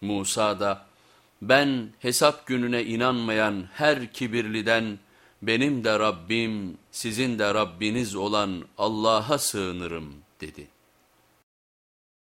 Musa da ben hesap gününe inanmayan her kibirliden benim de Rabbim sizin de Rabbiniz olan Allah'a sığınırım dedi.